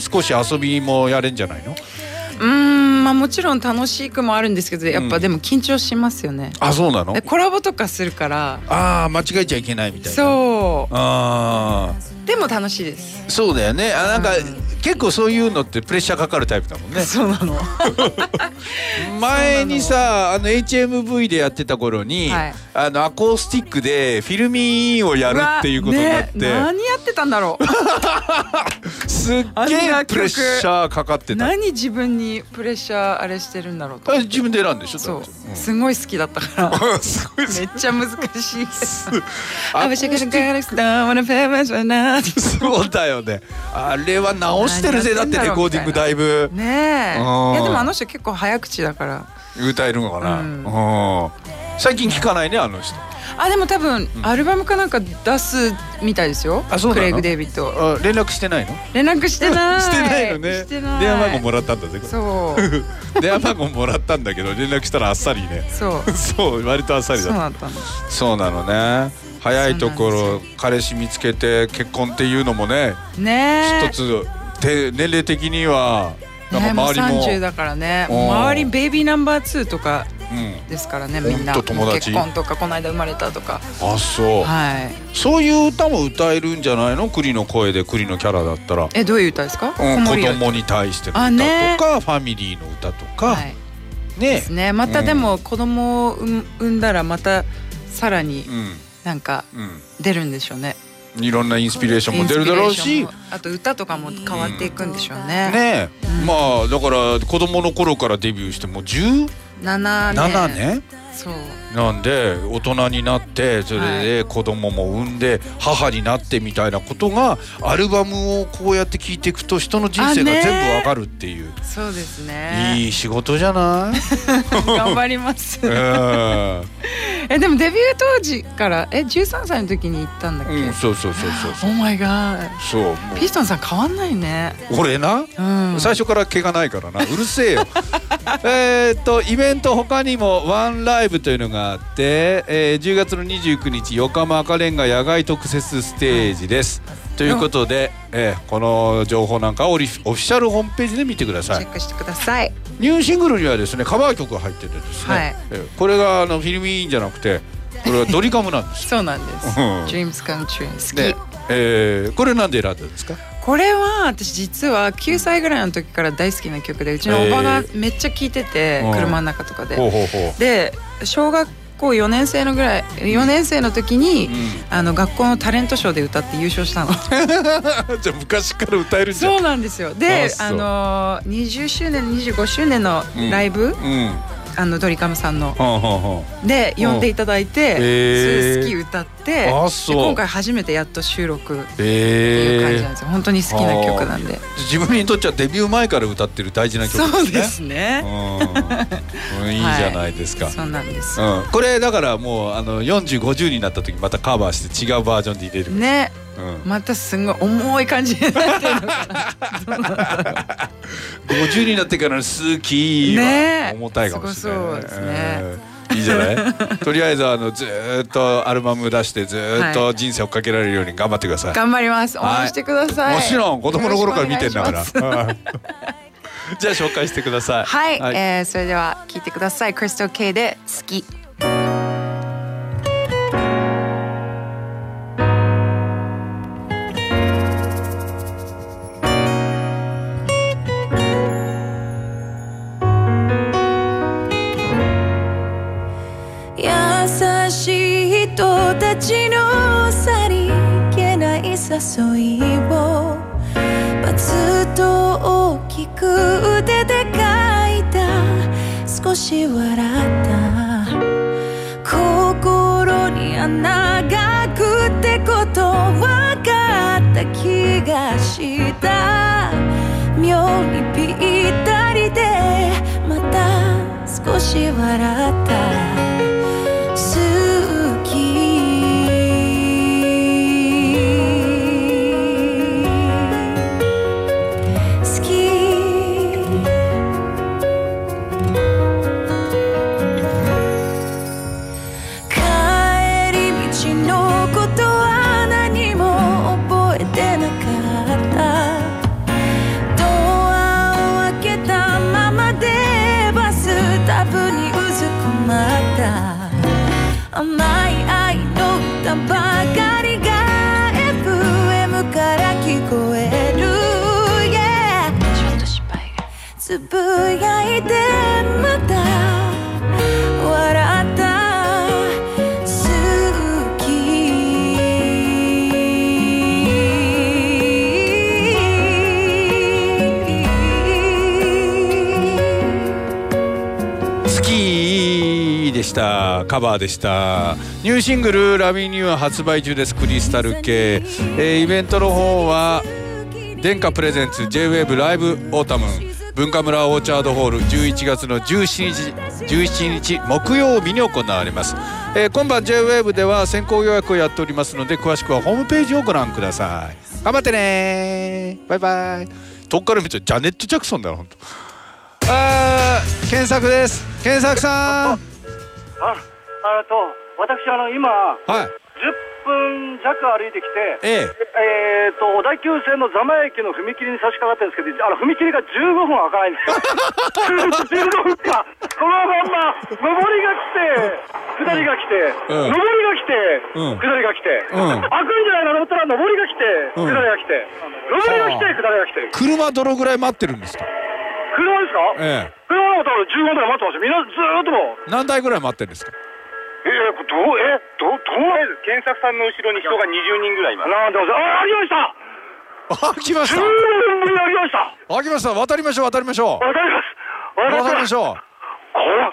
少し遊びもやれんじゃないの？うんまあもちろん楽しくもあるんですけどやっぱでも緊張しますよね、あそうなの？でコラボとかするから。ああ間違えちゃいけないみたいな。そう。あでも楽しいです。あそうだよね。あなんか、結構そういうのってプレッシャーかかるタイプだもんね。そうなの。前にさあの HMV でやってた頃に、はい。あのアコースティックでフィルミーをやるっていうことになって、ね何やってたんだろう。すっげえプレッシャーかかってた。何自分にプレッシャーあれしてるんだろうと。あ自分で選んでしょ？そう。だって。すごい好きだったから。う んすごいめっちゃ難しい。ア I コー wish ス I テ could ィッ get it down when I feel my sweat そうだよね。あれは直してるぜ。だってレコーディングだいぶ。ねえ。いうん。やでもあの人結構早口だから。歌えるのかな、うん。うん。最近聞かないねあの人。あでも多分アルバムかなんか出すみたいですよ。あそうクレイグ・デイビッド。あ連絡してないの？連絡してない。してないのね。電話番号もらったんだぜこそう。れ 電話番号もらったんだけど連絡したらあっさりね。そう。そう割とあっさりだった。そうだったの。そうなのね早いところ彼氏見つけて結婚っていうのもねね。え一つて年齢的にはなんねも。うか周りも、30だからね。うん。周りベイビーナンバー2とかうん、ですからねみんな。ほんと友達。結婚とかこの間生まれたとか。あそう、はい。そういう歌も歌えるんじゃないの？栗の声で栗のキャラだったら、えどういう歌ですか？うん、子供に対しての歌とか、ファミリーの歌とか、はい。でねすね。またでも子供を産産んだらまたさらにうんなんかうん。出るんでしょうね。いろんなインスピレーションも出るだろうし。あと歌とかも変わっていくんでしょうね。ねえ、まあだから子供の頃からデビューしてもう17 7年。年？そう。なんで大人になってそれで子供も産んで母になってみたいなことがアルバムをこうやって聴いていくと人の人生が全部わかるっていう、そうですね。いい仕事じゃない？頑張ります。うんえでもデビュー当時からえ13歳の時に行ったんだっけ、うん、そうそうそうそう。そうオーマイガーそうもピストンさん変わんないね。う俺な、うん。最初から毛がないからな。うるせえよ。えーっとイベント他にもワンライブというのがあって、えー10月の29日横浜赤レンガ野外特設ステージです、ということで、えーこの情報なんかはオリフオフィシャルホームページで見てください。チェックしてくださいニューシングルにはですねカバー曲が入っててですね、はい。えーこれがあのフィルムインじゃなくてこれはドリカムなんです。そうなんです。うん。Dreams Come True 好き、で、えーこれなんで選んだんですか？これは私実は9歳ぐらいの時から大好きな曲でうちのおばがめっちゃ聴いてて、うん。車の中とかで、ほうほうほで小学校4年生のぐらい4年生の時に、う、あの学校のタレントショーで歌って優勝したの。うん、じゃあ昔から歌えるんじゃん。そうなんですよ。であの20周年25周年のライブ、うんあのドリカムさんの。で呼んでいただいて、へー好き歌って今回初めてやっと収録っあていう感じなんえですよ。本当に好きな曲なんで、ー、自分にとってはデビュー前から歌ってる大事な曲ですね。そうですね、いいじゃないですか、そうなんです、うん、これだからもうあの4050になった時またカバーして違うバージョンで入れる、ねうん、またすごい重い感じになってるのかな。50になってからの好きはね。重たいかもしれない、すごそうですね。うんいいじゃない？とりあえずあのずーっとアルバム出してずーっと人生追っかけられるように頑張ってください、頑張ります。応はい。援してください、もちろん子供の頃から見てんだから。じゃあ紹介してください。はい、えーそれでは聞いてください。クリスト K で好き人たちのさりげない誘いをバツと大きく腕で書いた少し笑った。心に穴がくってことわかった気がした。妙にぴったりでまた少し笑った。ぶやいてまた笑った好き好きでした。カバーでした。ニューシングル「ラビニュー」発売中です。クリスタル系、えーイベントの方は電化プレゼンツ JWAVE ライブオータム。文化村オーチャードホール11月の17日17日木曜日に行われます、えー今晩 JWAVE では先行予約をやっておりますので詳しくはホームページをご覧ください。頑張ってねバイバイ。遠くから見るとジャネット・ジャクソンだよ本当あー検索です。検索さん。あ、あと、私、あの、今、はい10分弱歩いてきて、ええ。えーと、小田急線の座間駅の踏切に差し掛かってるんですけど、あの、踏切が15分開かないんですよ。15分か。このまんま、上りが来て、下りが来て、うん。上りが来て、うん。下りが来て、うん。開くんじゃないかと思ったら、上りが来て、うん。下りが来て、上りが来て、下りが来て。車どのぐらい待ってるんですか？車ですか？ええ。車の方15分ぐらい待ってますよ。みんなずーっともう。何台ぐらい待ってるんですか？えー、これどう、え、どう、どう検索さんの後ろに人が20人ぐらいいます。なんでもあ、ありました！あ来まし10た。年ぶりにありました！あ来ました。渡りましょう渡りましょう。わかります！わかります！渡りましょう。これ、考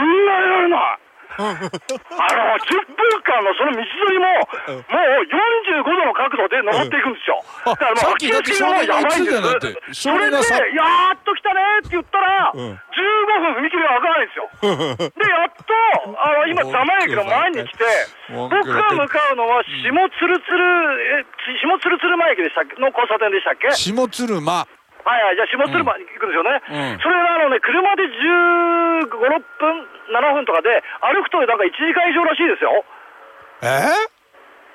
えられないあの、10分間のその道のりも、もう45度の角度で登っていくんですよ。あだからもう、さっきだって明らかにやばいんです。それで、やーっと来たねって言ったら、うん。15分踏切が開かないんですよ。で、やっと、あの、今、座間駅の前に来て、文僕句がが向かうのは、下鶴鶴、え、下鶴鶴前駅でしたっけ？の交差点でしたっけ？下鶴間。はいはい、じゃあ下鶴間に行くんですよね。うん。それがあのね、車で15、6分、7分とかで、歩くとなんか1時間以上らしいですよ。え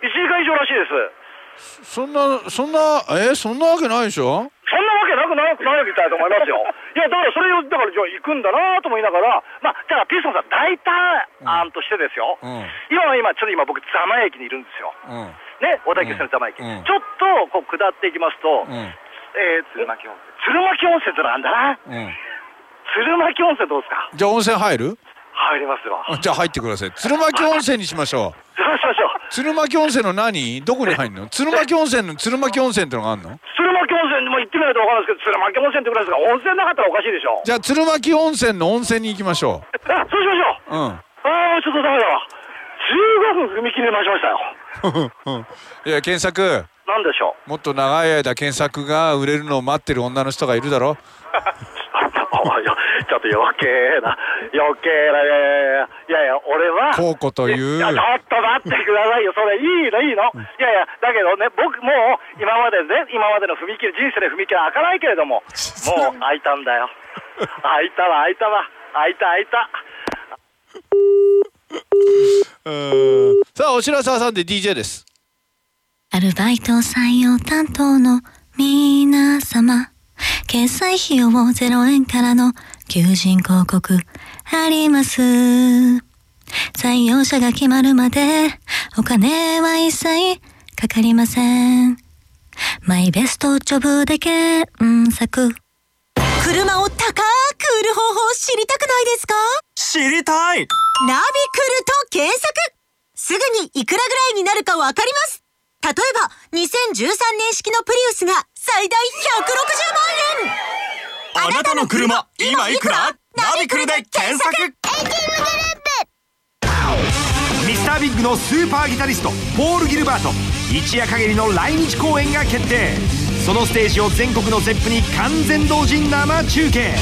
？1時間以上らしいです。ー、そんなそんなえ？ー、そんなわけないでしょ？そんなわけなくなくないみたいと思いますよ。いや、だからそれを、だからじゃあ行くんだなと思いながら、まあ、じゃあピーソンさん、大胆案としてですよ。うん今は今、ちょっと今僕、座間駅にいるんですよ。うんね、小田急線の座間駅。うんちょっとこう下っていきますと、うんえー、鶴巻温泉。鶴巻温泉ってのあんだな。うん鶴巻温泉どうですか？じゃあ温泉入る？入りますよ。あじゃあ入ってください鶴巻温泉にしましょうそう しましょう。鶴巻温泉の何？どこに入るの？鶴巻温泉の鶴巻温泉ってのがあるの？鶴巻温泉も行ってみないと分からないですけど、鶴巻温泉ってぐらいですから、温泉なかったらおかしいでしょ。じゃあ鶴巻温泉の温泉に行きましょあ、そうしましょう。ううんああ、ちょっとダメだわ。15分踏切で待ちましたよ。いや検索なんでしょう？もっと長い間検索が売れるのを待ってる女の人がいるだろ おいよ ちょっと余計な、余計な、いやいや俺は。こうこといういや、ちょっと待ってくださいよ、それ、いいの、いいの。いやいや、だけどね、僕、もう、今までね、今までの踏切、人生で踏切は開かないけれども、もう開いたんだよ。開いたわ、開いたわ。開いた、開いた。うんさあお白沢さんで DJ ですアルバイト採用担当の皆様。決済費用0円からの求人広告あります。採用者が決まるまでお金は一切かかりません。マイベストジョブで検索。車を高く売る方法知りたくないですか？知りたいナビクルと検索すぐにいくらぐらいになるかわかります例えば、2013年式のプリウスが最大160万円あなたの車今いくら？ナビクルで検索。ミスタービッグのスーパーギタリストポール・ギルバート。一夜限りの来日公演が決定。そのステージを全国のゼップに完全同時生中継。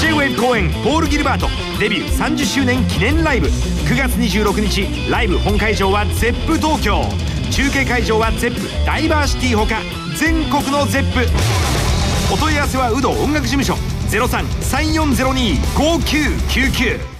J-WAVE 公演ポール・ギルバート。デビュー30周年記念ライブ。9月26日ライブ本会場は Zepp 東京。中継会場は Zepp ダイバーシティほか全国の Zepp。お問い合わせはウドー音楽事務所0334025999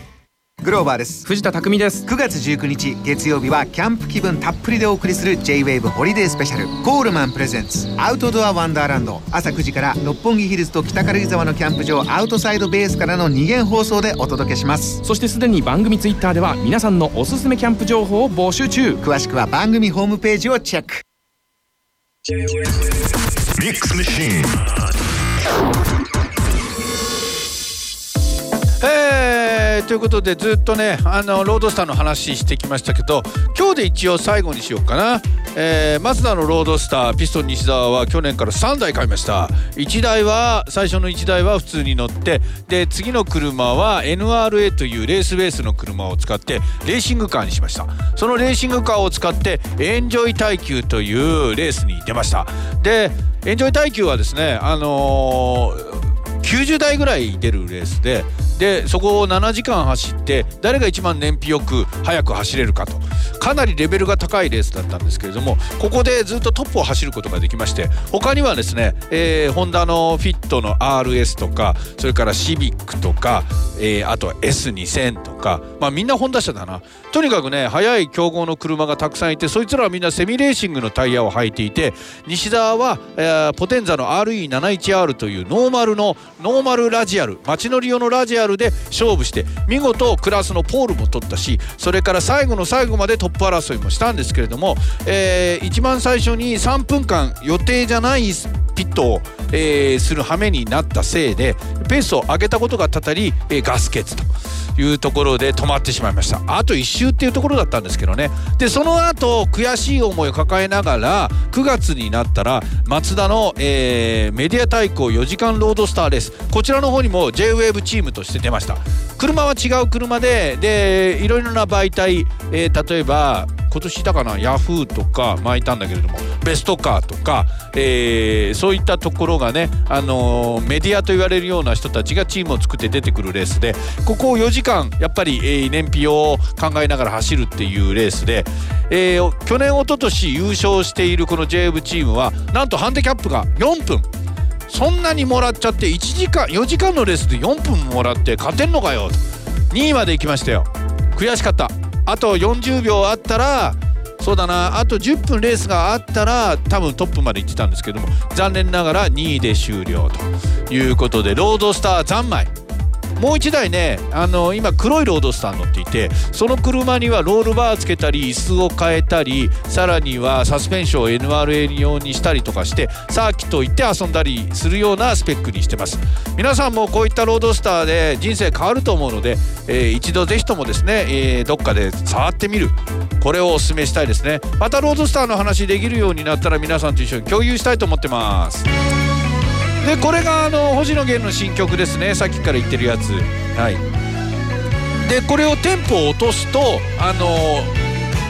グローバーです。藤田琢己です。9月19日月曜日はキャンプ気分たっぷりでお送りする J-WAVE Holiday Special Coleman presents Outdoor Wonderland 朝9時から六本木ヒルズと北軽井沢のキャンプ場アウトサイドベースからの2元放送でお届けします。そしてすでに番組ツイッターでは皆さんのおすすめキャンプ情報を募集中。詳しくは番組ホームページをチェック。ミックスマシーンえーということでずっとねあのロードスターの話してきましたけど今日で一応最後にしようかな、えー、マツダのロードスターピストン西澤は去年から3台買いました。1台は最初の1台は普通に乗ってで次の車は NRA というレースベースの車を使ってレーシングカーにしました。そのレーシングカーを使ってエンジョイ耐久というレースに出ました。でエンジョイ耐久はですねあのー90台ぐらい出るレースででそこを7時間走って誰が一番燃費よく速く走れるかと。かなりレベルが高いレースだったんですけれどもここでずっとトップを走ることができまして他にはですね、えー、ホンダのフィットの RS とかそれからシビックとか、えー、あとは S2000 とかまあみんなホンダ車だな。とにかくね速い競合の車がたくさんいてそいつらはみんなセミレーシングのタイヤを履いていて西澤は、えー、ポテンザの RE71R というノーマルのノーマルラジアル街乗り用のラジアルで勝負して見事クラスのポールも取ったしそれから最後の最後まででトップ争いもしたんですけれども、えー、一番最初に3分間予定じゃないピットを、えー、する羽目になったせいでペースを上げたことがたたり、えー、ガス欠と。いうところで止まってしまいました。あと1周っていうところだったんですけどね。でその後悔しい思いを抱えながら9月になったらマツダの、えー、メディア対抗4時間ロードスターレース。こちらの方にも JWAVE チームとして出ました。車は違う車ででいろいろな媒体、えー、例えば今年いたかなヤフーとか巻いたんだけれどもベストカーとか、えー、そういったところがね、あのー、メディアと言われるような人たちがチームを作って出てくるレースでここを4時間やっぱり、えー、燃費を考えながら走るっていうレースで、えー、去年一昨年優勝しているこの JF チームはなんとハンディキャップが4分。そんなにもらっちゃって1時間4時間のレースで4分もらって勝てんのかよ2位まで行きましたよ。悔しかった。あと40秒あったらそうだな。あと10分レースがあったら多分トップまで行ってたんですけども残念ながら2位で終了ということでロードスター三昧。もう1台ねあの今黒いロードスター乗っていてその車にはロールバーつけたり椅子を変えたりさらにはサスペンションを NRA 用にしたりとかしてサーキット行って遊んだりするようなスペックにしてます。皆さんもこういったロードスターで人生変わると思うので、えー、一度ぜひともですね、えー、どっかで触ってみる。これをお勧めしたいですね。またロードスターの話できるようになったら皆さんと一緒に共有したいと思ってます。でこれがあの星野源の新曲ですね。さっきから言ってるやつ。はい。でこれをテンポを落とすとあの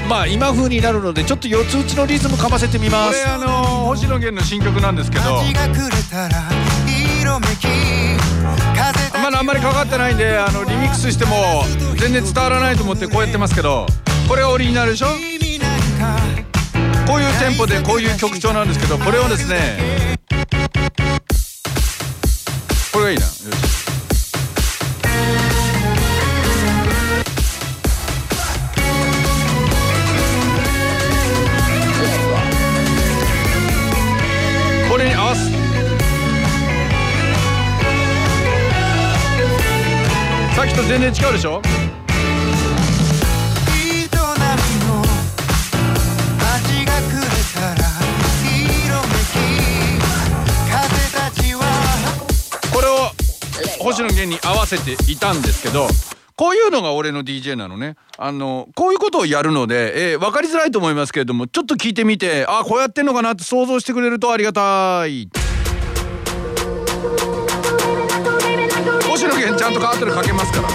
まあ今風になるのでちょっと四つ打ちのリズムかませてみます。これあの星野源の新曲なんですけど。まだあんまりかかってないんであのリミックスしても全然伝わらないと思ってこうやってますけどこれオリジナルでしょ？こういうテンポでこういう曲調なんですけどこれをですねこれがいいな。よし。これに合わすさっきと全然違うでしょ？星野源に合わせていたんですけどこういうのが俺の DJ なのねあのこういうことをやるので、えー、分かりづらいと思いますけれどもちょっと聞いてみてあこうやってんのかなって想像してくれるとありがたい星野源ちゃんと変わってるかけますから。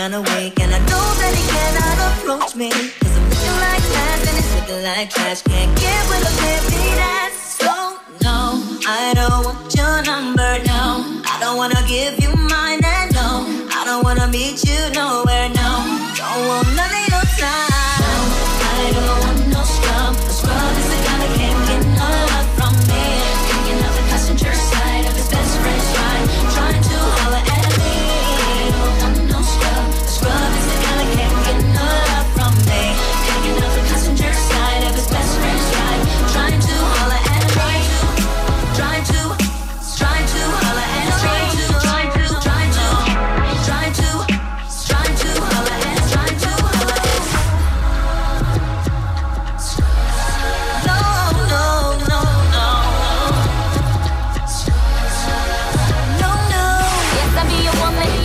kinda weak And I know that he cannot approach me. Cause I'm looking like ass and it's looking like trash. Can't get with a baby that's so no I don't want your number, no. I don't wanna give you mine and no. I don't wanna meet you, no.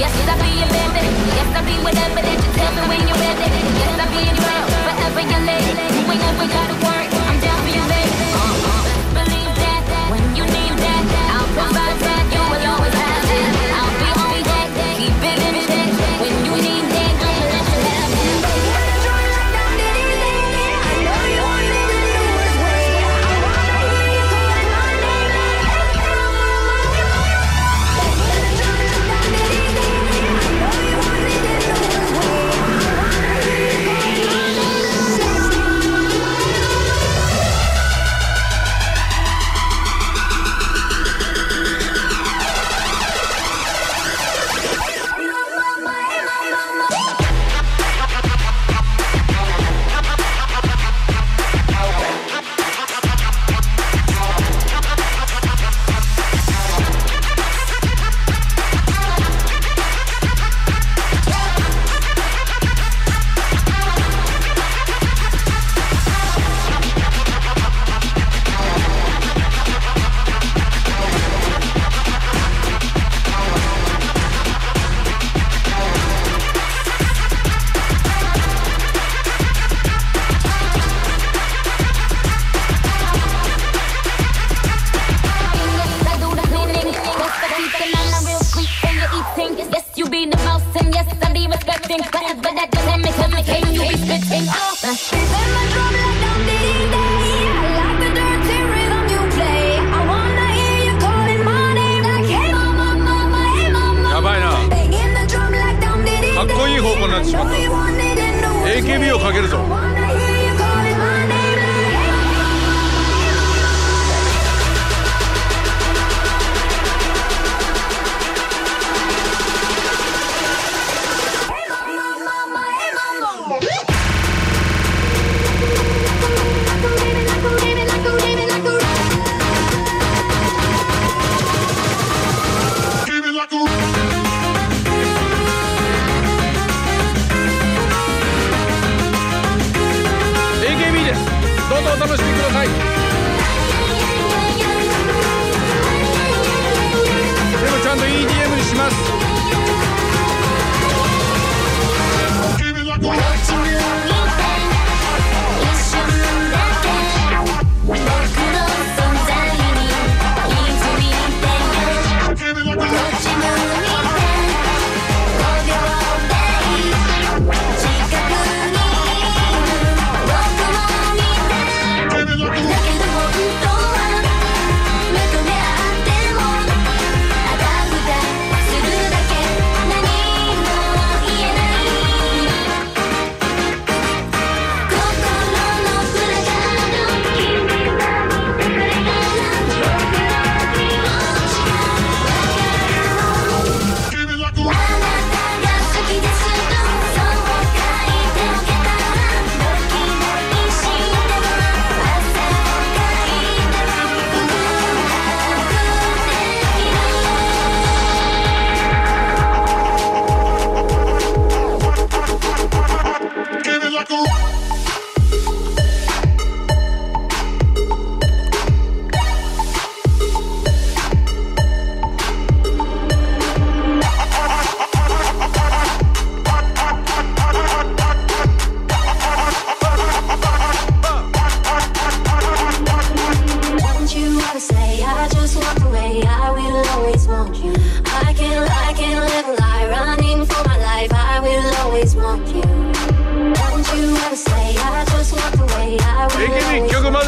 Yes, I'll be your. Yes, I'll be whatever that you tell me when you're ready. Yes, I'll be your girl, forever your lady. You ain't never gotta worry.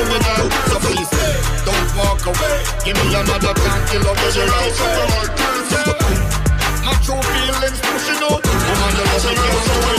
criminal. So please, don't walk away. Give me another time till I measure out. My true feelings pushing out. Woman, you're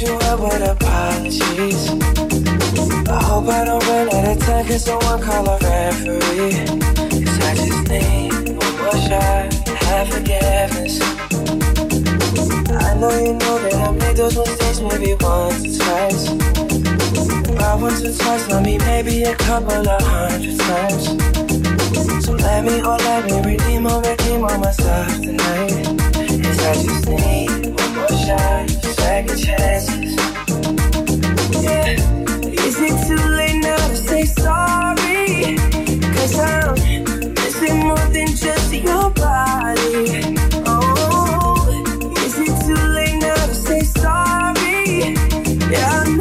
you up with apologies. I hope I don't run out of time, cause someone call a referee. Cause I just need one more shot, have forgiveness. I know you know that I made those mistakes maybe once or twice. About once or twice, I mean maybe a couple of hundred times. So let me, oh let me redeem or redeem on myself tonight. Cause I just need one more shot second chances. Yeah. Is it too late now to say sorry? Cause I'm missing more than just your body. Oh, is it too late now to say sorry? Yeah, I'm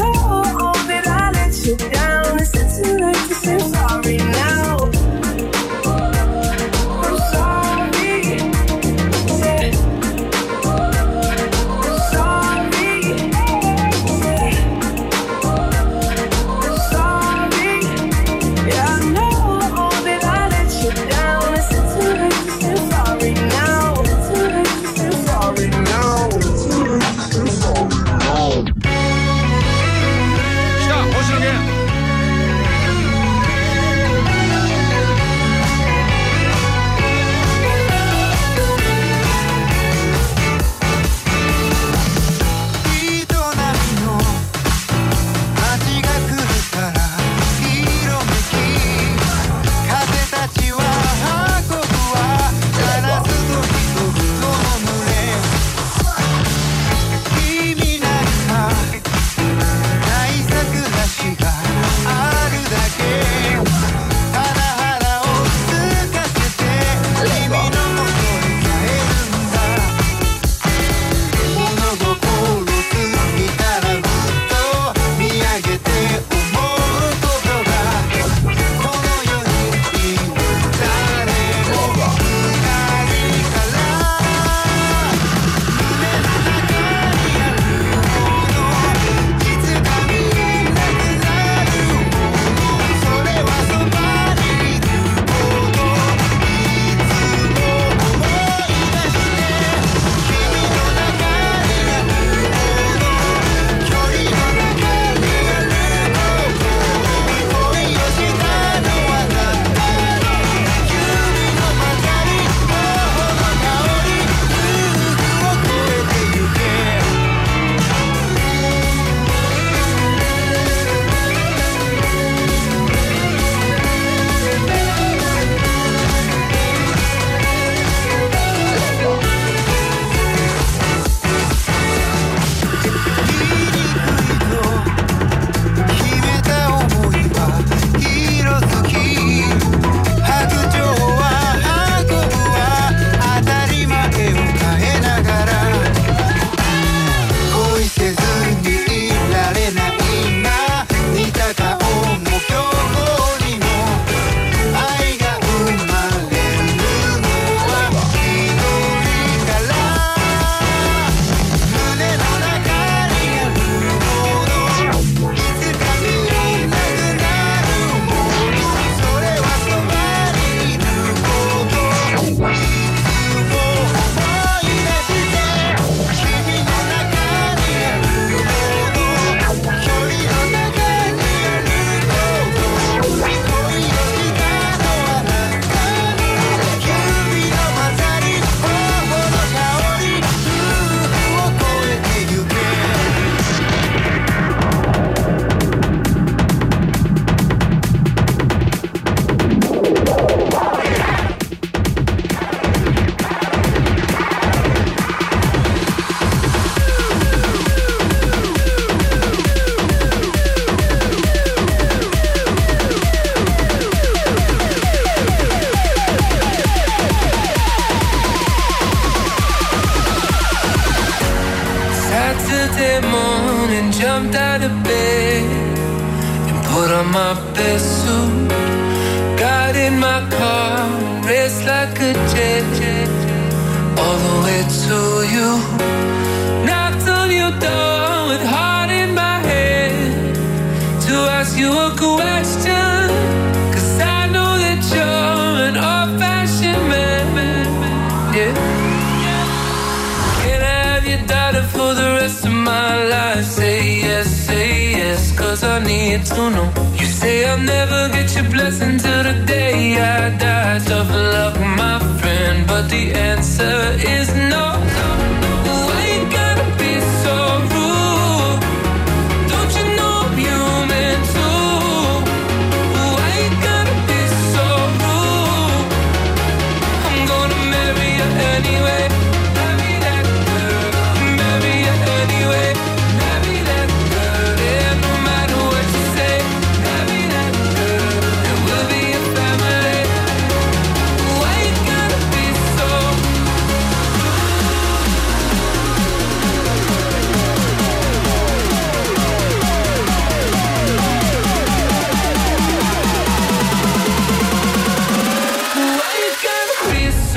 yeah. Can't have you daughter for the rest of my life. Say yes, say yes, cause I need to know. You say I'll never get your blessing till the day I die. Tough luck, my friend, but the answer is no.